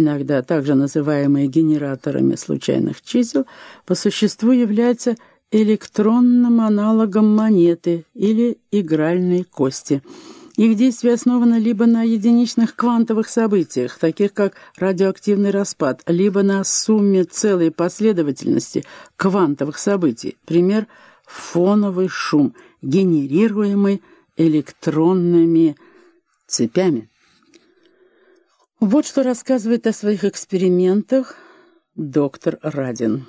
иногда также называемые генераторами случайных чисел, по существу являются электронным аналогом монеты или игральной кости. Их действие основано либо на единичных квантовых событиях, таких как радиоактивный распад, либо на сумме целой последовательности квантовых событий. Пример – фоновый шум, генерируемый электронными цепями. Вот что рассказывает о своих экспериментах доктор Радин.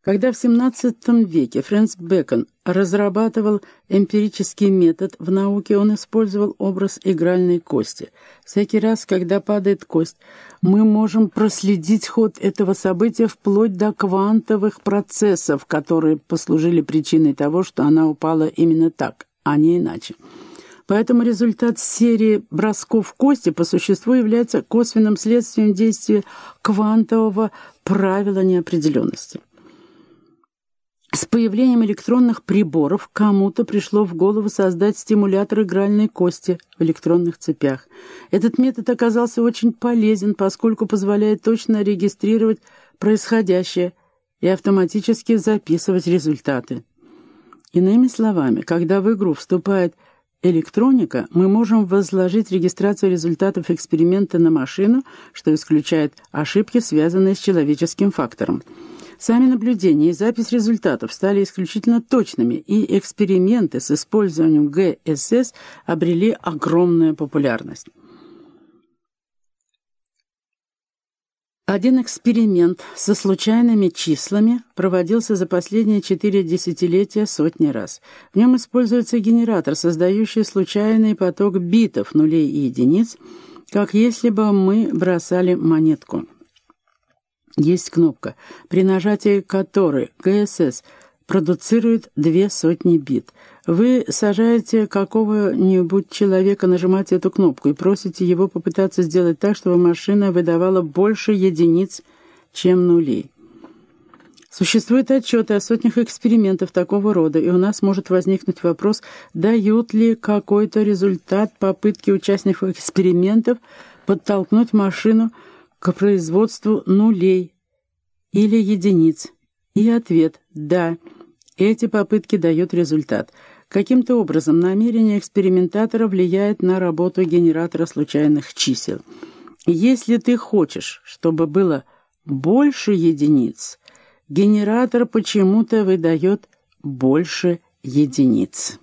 Когда в XVII веке Фрэнс Бэкон разрабатывал эмпирический метод в науке, он использовал образ игральной кости. Всякий раз, когда падает кость, мы можем проследить ход этого события вплоть до квантовых процессов, которые послужили причиной того, что она упала именно так, а не иначе. Поэтому результат серии бросков кости по существу является косвенным следствием действия квантового правила неопределенности. С появлением электронных приборов кому-то пришло в голову создать стимулятор игральной кости в электронных цепях. Этот метод оказался очень полезен, поскольку позволяет точно регистрировать происходящее и автоматически записывать результаты. Иными словами, когда в игру вступает электроника, мы можем возложить регистрацию результатов эксперимента на машину, что исключает ошибки, связанные с человеческим фактором. Сами наблюдения и запись результатов стали исключительно точными, и эксперименты с использованием ГСС обрели огромную популярность. Один эксперимент со случайными числами проводился за последние четыре десятилетия сотни раз. В нем используется генератор, создающий случайный поток битов, нулей и единиц, как если бы мы бросали монетку. Есть кнопка, при нажатии которой ГСС продуцирует две сотни бит. Вы сажаете какого-нибудь человека нажимать эту кнопку и просите его попытаться сделать так, чтобы машина выдавала больше единиц, чем нулей. Существуют отчеты о сотнях экспериментов такого рода, и у нас может возникнуть вопрос, дают ли какой-то результат попытки участников экспериментов подтолкнуть машину к производству нулей или единиц. И ответ «да». Эти попытки дают результат. Каким-то образом намерение экспериментатора влияет на работу генератора случайных чисел. Если ты хочешь, чтобы было больше единиц, генератор почему-то выдает больше единиц.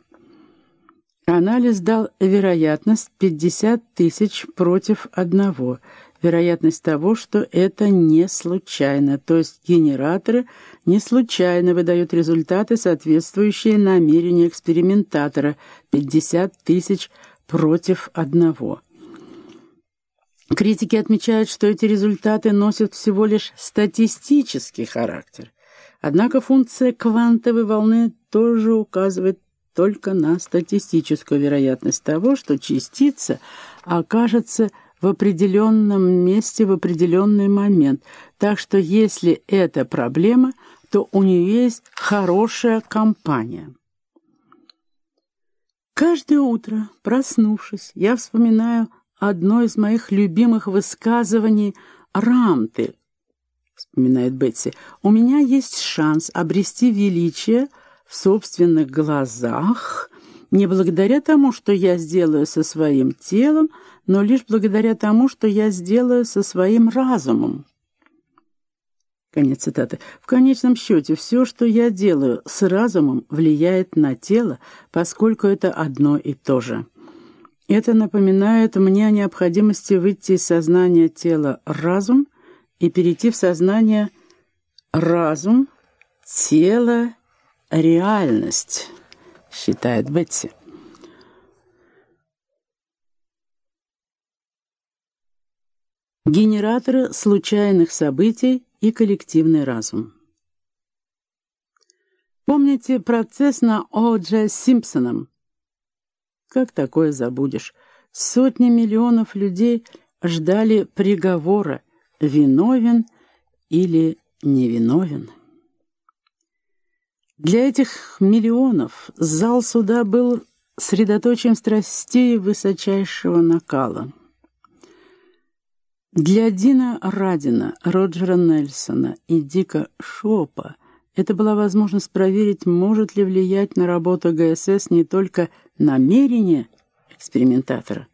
Анализ дал вероятность 50 тысяч против одного – вероятность того, что это не случайно, то есть генераторы не случайно выдают результаты, соответствующие намерению экспериментатора 50 тысяч против одного. Критики отмечают, что эти результаты носят всего лишь статистический характер. Однако функция квантовой волны тоже указывает только на статистическую вероятность того, что частица окажется в определенном месте в определенный момент. Так что если это проблема, то у нее есть хорошая компания. Каждое утро, проснувшись, я вспоминаю одно из моих любимых высказываний Рамты, вспоминает Бетси. У меня есть шанс обрести величие в собственных глазах не благодаря тому, что я сделаю со своим телом, но лишь благодаря тому, что я сделаю со своим разумом. Конец цитаты. В конечном счете, все, что я делаю с разумом, влияет на тело, поскольку это одно и то же. Это напоминает мне о необходимости выйти из сознания тела разум и перейти в сознание разум, тело, реальность, считает Бетси. Генераторы случайных событий и коллективный разум. Помните процесс на О.Дж. Симпсоном? Как такое забудешь? Сотни миллионов людей ждали приговора, виновен или невиновен. Для этих миллионов зал суда был средоточием страстей высочайшего накала. Для Дина Радина, Роджера Нельсона и Дика Шопа это была возможность проверить, может ли влиять на работу ГСС не только намерение экспериментатора,